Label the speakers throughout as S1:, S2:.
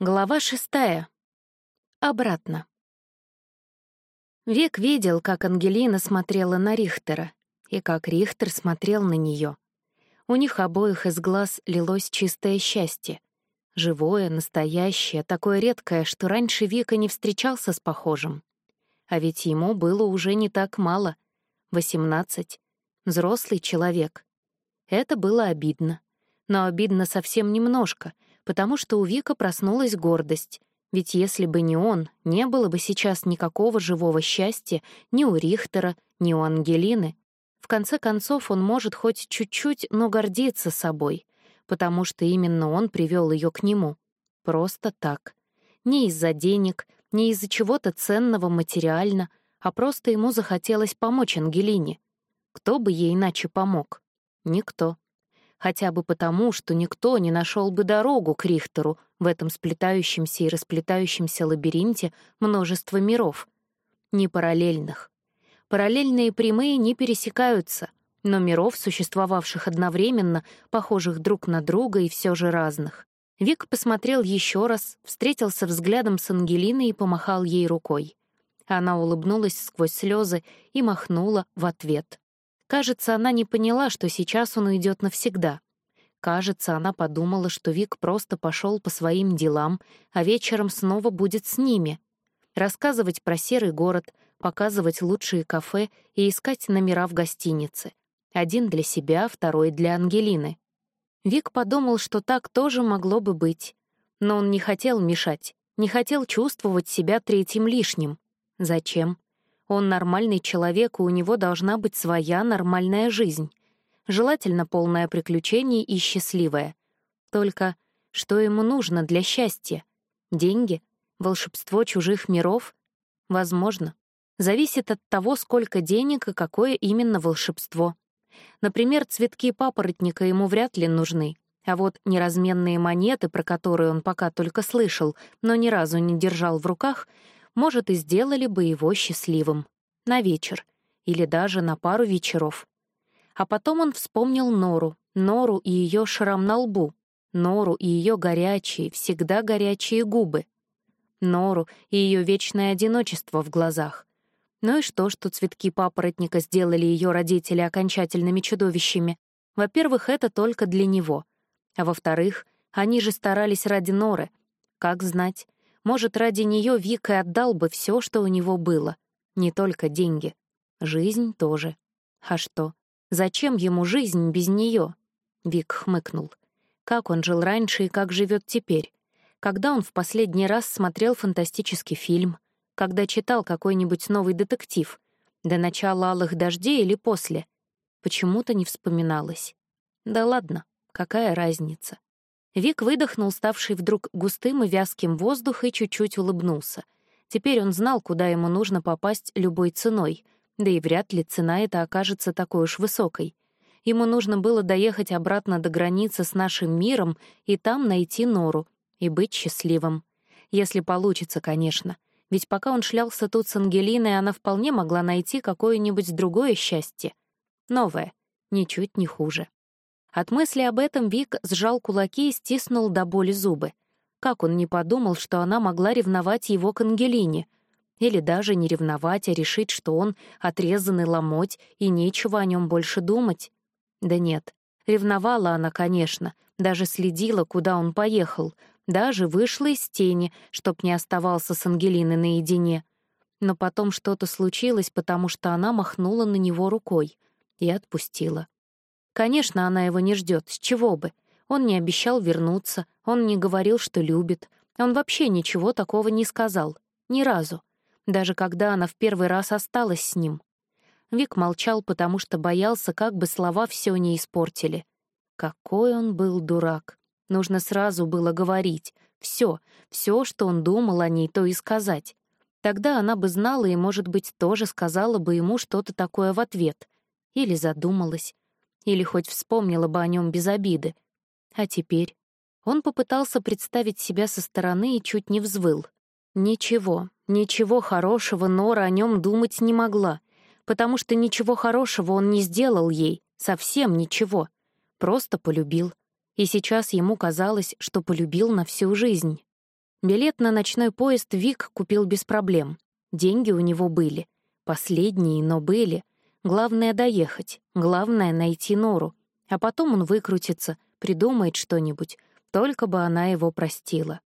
S1: Глава шестая. Обратно. Век видел, как Ангелина смотрела на Рихтера, и как Рихтер смотрел на нее. У них обоих из глаз лилось чистое счастье. Живое, настоящее, такое редкое, что раньше Вика не встречался с похожим. А ведь ему было уже не так мало — восемнадцать. Взрослый человек. Это было обидно. Но обидно совсем немножко — потому что у Вика проснулась гордость. Ведь если бы не он, не было бы сейчас никакого живого счастья ни у Рихтера, ни у Ангелины. В конце концов, он может хоть чуть-чуть, но гордиться собой, потому что именно он привел ее к нему. Просто так. Не из-за денег, не из-за чего-то ценного материально, а просто ему захотелось помочь Ангелине. Кто бы ей иначе помог? Никто хотя бы потому, что никто не нашел бы дорогу к Рихтеру в этом сплетающемся и расплетающемся лабиринте множества миров. Не параллельных. Параллельные прямые не пересекаются, но миров, существовавших одновременно, похожих друг на друга и все же разных. Вик посмотрел еще раз, встретился взглядом с Ангелиной и помахал ей рукой. Она улыбнулась сквозь слезы и махнула в ответ. Кажется, она не поняла, что сейчас он уйдет навсегда. Кажется, она подумала, что Вик просто пошел по своим делам, а вечером снова будет с ними. Рассказывать про серый город, показывать лучшие кафе и искать номера в гостинице. Один для себя, второй для Ангелины. Вик подумал, что так тоже могло бы быть. Но он не хотел мешать, не хотел чувствовать себя третьим лишним. Зачем? Он нормальный человек, и у него должна быть своя нормальная жизнь. Желательно полная приключений и счастливая. Только что ему нужно для счастья? Деньги? Волшебство чужих миров? Возможно. Зависит от того, сколько денег и какое именно волшебство. Например, цветки папоротника ему вряд ли нужны, а вот неразменные монеты, про которые он пока только слышал, но ни разу не держал в руках, может, и сделали бы его счастливым. На вечер. Или даже на пару вечеров. А потом он вспомнил Нору, Нору и ее шрам на лбу, Нору и ее горячие, всегда горячие губы, Нору и ее вечное одиночество в глазах. Ну и что, что цветки папоротника сделали ее родители окончательными чудовищами? Во-первых, это только для него. А во-вторых, они же старались ради Норы. Как знать, может, ради нее Вик и отдал бы все, что у него было. Не только деньги. Жизнь тоже. А что? Зачем ему жизнь без нее? Вик хмыкнул. Как он жил раньше и как живет теперь? Когда он в последний раз смотрел фантастический фильм? Когда читал какой-нибудь новый детектив? До начала «Алых дождей» или после? Почему-то не вспоминалось. Да ладно, какая разница? Вик выдохнул, ставший вдруг густым и вязким воздух, и чуть-чуть улыбнулся. Теперь он знал, куда ему нужно попасть любой ценой, да и вряд ли цена эта окажется такой уж высокой. Ему нужно было доехать обратно до границы с нашим миром и там найти Нору и быть счастливым. Если получится, конечно. Ведь пока он шлялся тут с Ангелиной, она вполне могла найти какое-нибудь другое счастье. Новое, ничуть не хуже. От мысли об этом Вик сжал кулаки и стиснул до боли зубы. Как он не подумал, что она могла ревновать его к Ангелине? Или даже не ревновать, а решить, что он отрезанный ломоть, и нечего о нем больше думать? Да нет, ревновала она, конечно, даже следила, куда он поехал, даже вышла из тени, чтоб не оставался с Ангелиной наедине. Но потом что-то случилось, потому что она махнула на него рукой и отпустила. Конечно, она его не ждет, с чего бы. Он не обещал вернуться, он не говорил, что любит. Он вообще ничего такого не сказал. Ни разу. Даже когда она в первый раз осталась с ним. Вик молчал, потому что боялся, как бы слова все не испортили. Какой он был дурак. Нужно сразу было говорить. Все, все, что он думал о ней, то и сказать. Тогда она бы знала и, может быть, тоже сказала бы ему что-то такое в ответ. Или задумалась. Или хоть вспомнила бы о нем без обиды. А теперь? Он попытался представить себя со стороны и чуть не взвыл. Ничего, ничего хорошего Нора о нем думать не могла, потому что ничего хорошего он не сделал ей, совсем ничего. Просто полюбил. И сейчас ему казалось, что полюбил на всю жизнь. Билет на ночной поезд Вик купил без проблем. Деньги у него были. Последние, но были. Главное — доехать. Главное — найти Нору. А потом он выкрутится, придумает что-нибудь. Только бы она его простила.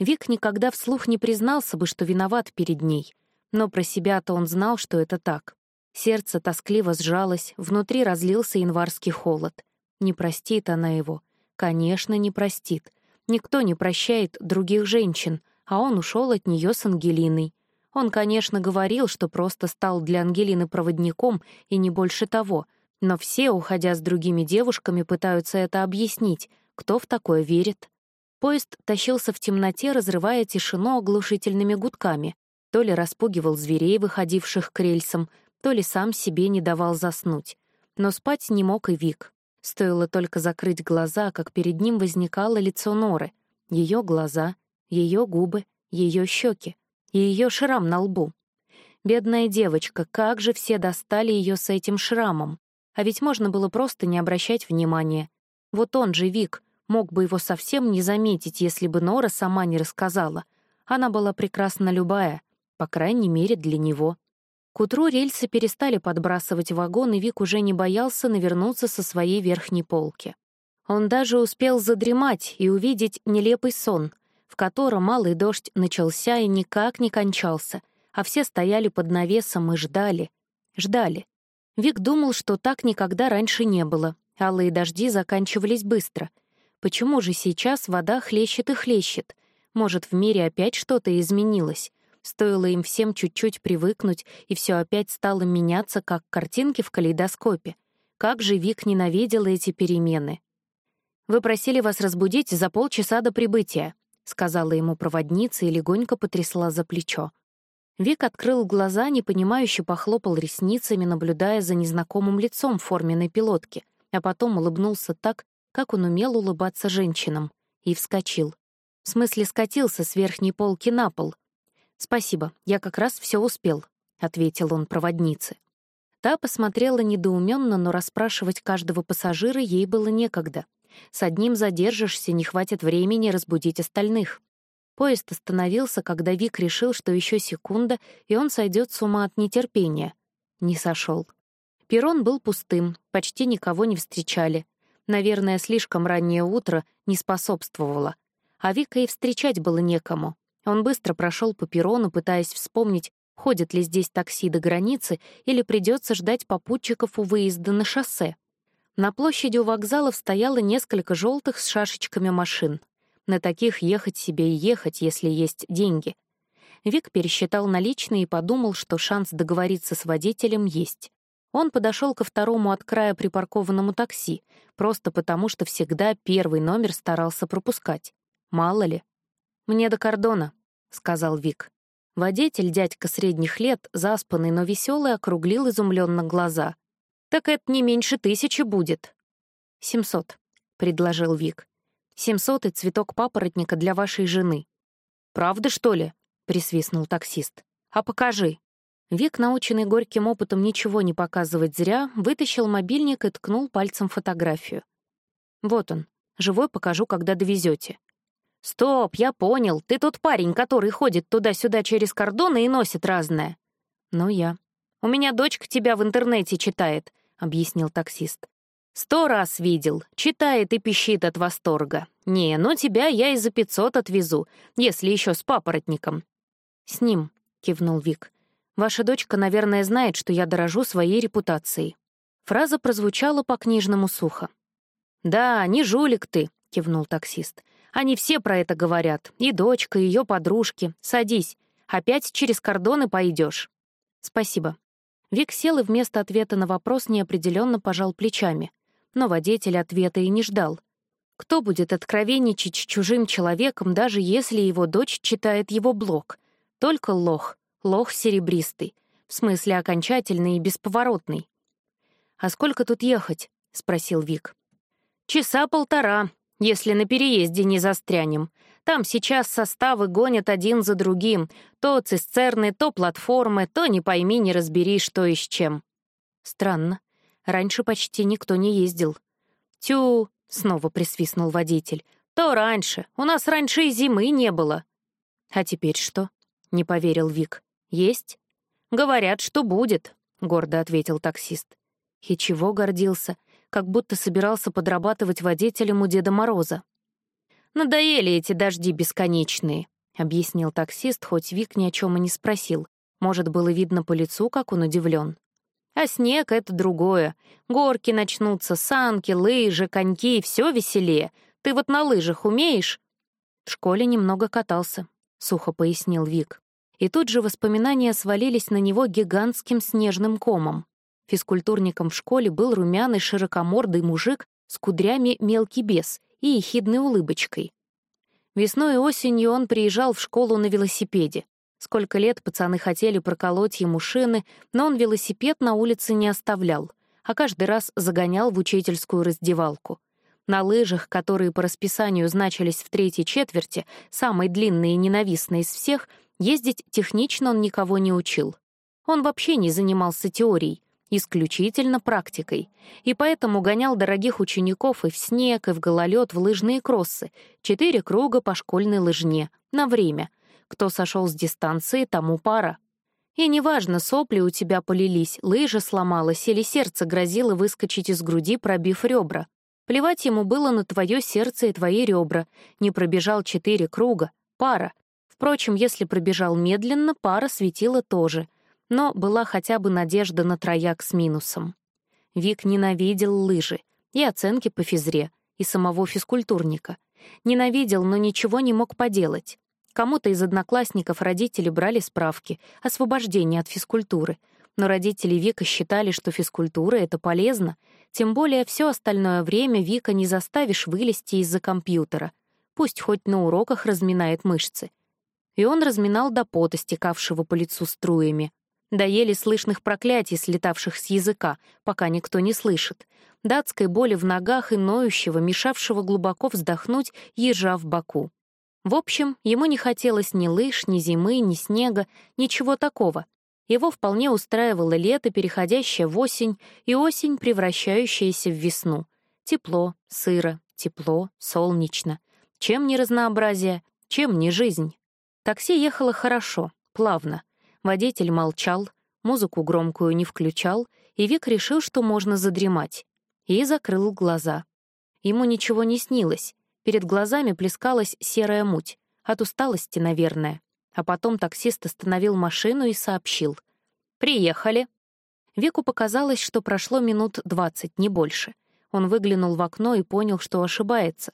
S1: Вик никогда вслух не признался бы, что виноват перед ней. Но про себя-то он знал, что это так. Сердце тоскливо сжалось, внутри разлился январский холод. Не простит она его. Конечно, не простит. Никто не прощает других женщин, а он ушел от нее с Ангелиной. Он, конечно, говорил, что просто стал для Ангелины проводником и не больше того, но все, уходя с другими девушками, пытаются это объяснить, кто в такое верит. Поезд тащился в темноте, разрывая тишину оглушительными гудками. То ли распугивал зверей, выходивших к рельсам, то ли сам себе не давал заснуть. Но спать не мог и Вик. Стоило только закрыть глаза, как перед ним возникало лицо Норы. Ее глаза, ее губы, ее щеки, и ее шрам на лбу. Бедная девочка, как же все достали ее с этим шрамом. А ведь можно было просто не обращать внимания. Вот он же, Вик, мог бы его совсем не заметить, если бы Нора сама не рассказала. Она была прекрасна любая, по крайней мере, для него. К утру рельсы перестали подбрасывать вагон, и Вик уже не боялся навернуться со своей верхней полки. Он даже успел задремать и увидеть нелепый сон, котором малый дождь начался и никак не кончался, а все стояли под навесом и ждали. Ждали. Вик думал, что так никогда раньше не было. Алые дожди заканчивались быстро. Почему же сейчас вода хлещет и хлещет? Может, в мире опять что-то изменилось? Стоило им всем чуть-чуть привыкнуть, и все опять стало меняться, как картинки в калейдоскопе. Как же Вик ненавидела эти перемены. «Вы просили вас разбудить за полчаса до прибытия», — сказала ему проводница и легонько потрясла за плечо. Вик открыл глаза, непонимающе похлопал ресницами, наблюдая за незнакомым лицом в форменной пилотки, а потом улыбнулся так, как он умел улыбаться женщинам, и вскочил. В смысле, скатился с верхней полки на пол, «Спасибо, я как раз все успел», — ответил он проводнице. Та посмотрела недоуменно, но расспрашивать каждого пассажира ей было некогда. С одним задержишься, не хватит времени разбудить остальных. Поезд остановился, когда Вик решил, что еще секунда, и он сойдет с ума от нетерпения. Не сошел. Перрон был пустым, почти никого не встречали. Наверное, слишком раннее утро не способствовало. А Вика и встречать было некому. Он быстро прошел по перрону, пытаясь вспомнить, ходят ли здесь такси до границы или придется ждать попутчиков у выезда на шоссе. На площади у вокзалов стояло несколько желтых с шашечками машин. На таких ехать себе и ехать, если есть деньги. Вик пересчитал наличные и подумал, что шанс договориться с водителем есть. Он подошел ко второму от края припаркованному такси, просто потому что всегда первый номер старался пропускать. Мало ли. «Мне до кордона», — сказал Вик. Водитель, дядька средних лет, заспанный, но веселый, округлил изумленно глаза. «Так это не меньше тысячи будет». «Семьсот», — предложил Вик. «Семьсот и цветок папоротника для вашей жены». «Правда, что ли?» — присвистнул таксист. «А покажи». Вик, наученный горьким опытом ничего не показывать зря, вытащил мобильник и ткнул пальцем фотографию. «Вот он. Живой покажу, когда довезете. «Стоп, я понял. Ты тот парень, который ходит туда-сюда через кордоны и носит разное». «Ну, я». «У меня дочка тебя в интернете читает», — объяснил таксист. «Сто раз видел. Читает и пищит от восторга. Не, ну тебя я и за пятьсот отвезу, если еще с папоротником». «С ним», — кивнул Вик. «Ваша дочка, наверное, знает, что я дорожу своей репутацией». Фраза прозвучала по-книжному сухо. «Да, не жулик ты», — кивнул таксист. Они все про это говорят. И дочка, и ее подружки. Садись. Опять через кордоны пойдешь. Спасибо. Вик сел и вместо ответа на вопрос неопределенно пожал плечами. Но водитель ответа и не ждал. Кто будет откровенничать с чужим человеком, даже если его дочь читает его блог? Только лох. Лох серебристый. В смысле окончательный и бесповоротный. «А сколько тут ехать?» — спросил Вик. «Часа полтора», если на переезде не застрянем. Там сейчас составы гонят один за другим. То цистерны, то платформы, то не пойми, не разбери, что и с чем. Странно. Раньше почти никто не ездил. «Тю!» — снова присвистнул водитель. «То раньше. У нас раньше и зимы не было». «А теперь что?» — не поверил Вик. «Есть?» «Говорят, что будет», — гордо ответил таксист. И чего гордился, как будто собирался подрабатывать водителем у Деда Мороза. «Надоели эти дожди бесконечные», — объяснил таксист, хоть Вик ни о чем и не спросил. Может, было видно по лицу, как он удивлен. «А снег — это другое. Горки начнутся, санки, лыжи, коньки — все веселее. Ты вот на лыжах умеешь?» «В школе немного катался», — сухо пояснил Вик. И тут же воспоминания свалились на него гигантским снежным комом. Физкультурником в школе был румяный широкомордый мужик с кудрями мелкий бес и ехидной улыбочкой. Весной и осенью он приезжал в школу на велосипеде. Сколько лет пацаны хотели проколоть ему шины, но он велосипед на улице не оставлял, а каждый раз загонял в учительскую раздевалку. На лыжах, которые по расписанию значились в третьей четверти, самой длинной и ненавистной из всех, ездить технично он никого не учил. Он вообще не занимался теорией, исключительно практикой, и поэтому гонял дорогих учеников и в снег, и в гололед, в лыжные кроссы, четыре круга по школьной лыжне, на время. Кто сошел с дистанции, тому пара. И неважно, сопли у тебя полились, лыжа сломалась или сердце грозило выскочить из груди, пробив ребра. Плевать ему было на твое сердце и твои ребра. Не пробежал четыре круга, пара. Впрочем, если пробежал медленно, пара светила тоже — но была хотя бы надежда на трояк с минусом. Вик ненавидел лыжи и оценки по физре, и самого физкультурника. Ненавидел, но ничего не мог поделать. Кому-то из одноклассников родители брали справки, освобождение от физкультуры, но родители Вика считали, что физкультура — это полезно, тем более все остальное время Вика не заставишь вылезти из-за компьютера, пусть хоть на уроках разминает мышцы. И он разминал до пота, стекавшего по лицу струями, до еле слышных проклятий, слетавших с языка, пока никто не слышит, датской боли в ногах и ноющего, мешавшего глубоко вздохнуть ежа в боку. В общем, ему не хотелось ни лыж, ни зимы, ни снега, ничего такого. Его вполне устраивало лето, переходящее в осень, и осень, превращающаяся в весну. Тепло, сыро, тепло, солнечно. Чем не разнообразие, чем не жизнь. Такси ехало хорошо, плавно. Водитель молчал, музыку громкую не включал, и Вик решил, что можно задремать. И закрыл глаза. Ему ничего не снилось. Перед глазами плескалась серая муть. От усталости, наверное. А потом таксист остановил машину и сообщил. «Приехали». Вику показалось, что прошло минут двадцать, не больше. Он выглянул в окно и понял, что ошибается.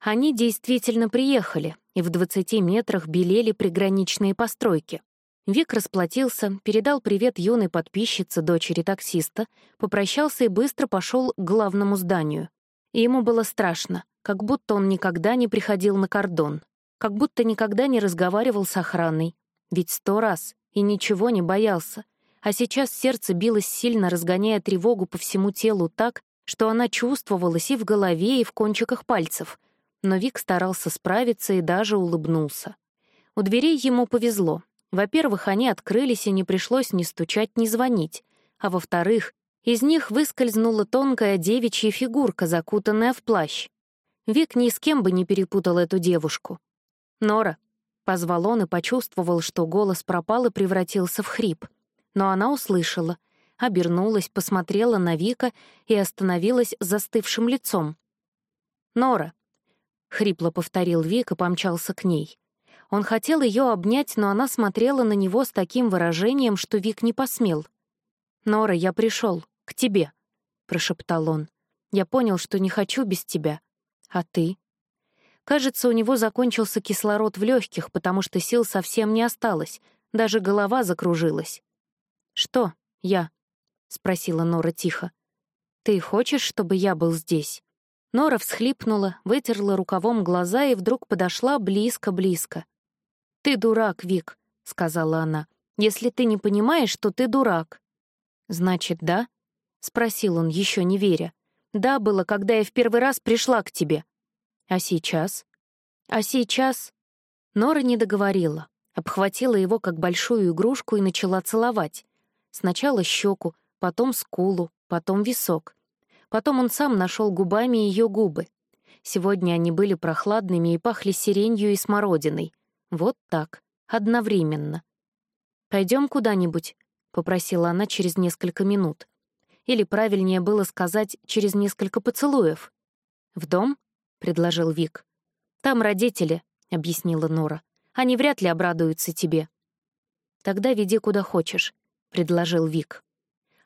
S1: Они действительно приехали, и в двадцати метрах белели приграничные постройки. Вик расплатился, передал привет юной подписчице, дочери таксиста, попрощался и быстро пошел к главному зданию. И ему было страшно, как будто он никогда не приходил на кордон, как будто никогда не разговаривал с охраной. Ведь сто раз, и ничего не боялся. А сейчас сердце билось сильно, разгоняя тревогу по всему телу так, что она чувствовалась и в голове, и в кончиках пальцев. Но Вик старался справиться и даже улыбнулся. У дверей ему повезло. Во-первых, они открылись, и не пришлось ни стучать, ни звонить. А во-вторых, из них выскользнула тонкая девичья фигурка, закутанная в плащ. Вик ни с кем бы не перепутал эту девушку. «Нора», — позвал он и почувствовал, что голос пропал и превратился в хрип. Но она услышала, обернулась, посмотрела на Вика и остановилась застывшим лицом. «Нора», — хрипло повторил Вик и помчался к ней. Он хотел ее обнять, но она смотрела на него с таким выражением, что Вик не посмел. «Нора, я пришел к тебе», — прошептал он. «Я понял, что не хочу без тебя. А ты?» Кажется, у него закончился кислород в легких, потому что сил совсем не осталось, даже голова закружилась. «Что я?» — спросила Нора тихо. «Ты хочешь, чтобы я был здесь?» Нора всхлипнула, вытерла рукавом глаза и вдруг подошла близко-близко. «Ты дурак, Вик», — сказала она. «Если ты не понимаешь, то ты дурак». «Значит, да?» — спросил он, еще не веря. «Да, было, когда я в первый раз пришла к тебе». «А сейчас?» «А сейчас...» Нора не договорила, обхватила его как большую игрушку и начала целовать. Сначала щеку, потом скулу, потом висок. Потом он сам нашел губами ее губы. Сегодня они были прохладными и пахли сиренью и смородиной. Вот так, одновременно. Пойдем куда-нибудь», — попросила она через несколько минут. Или правильнее было сказать, через несколько поцелуев. «В дом?» — предложил Вик. «Там родители», — объяснила Нора. «Они вряд ли обрадуются тебе». «Тогда веди куда хочешь», — предложил Вик.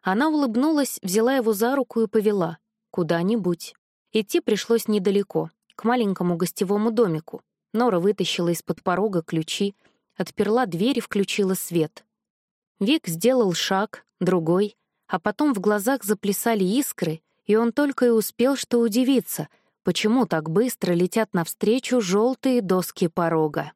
S1: Она улыбнулась, взяла его за руку и повела. Куда-нибудь. Идти пришлось недалеко, к маленькому гостевому домику. Нора вытащила из-под порога ключи, отперла дверь и включила свет. Вик сделал шаг, другой, а потом в глазах заплясали искры, и он только и успел что удивиться, почему так быстро летят навстречу желтые доски порога.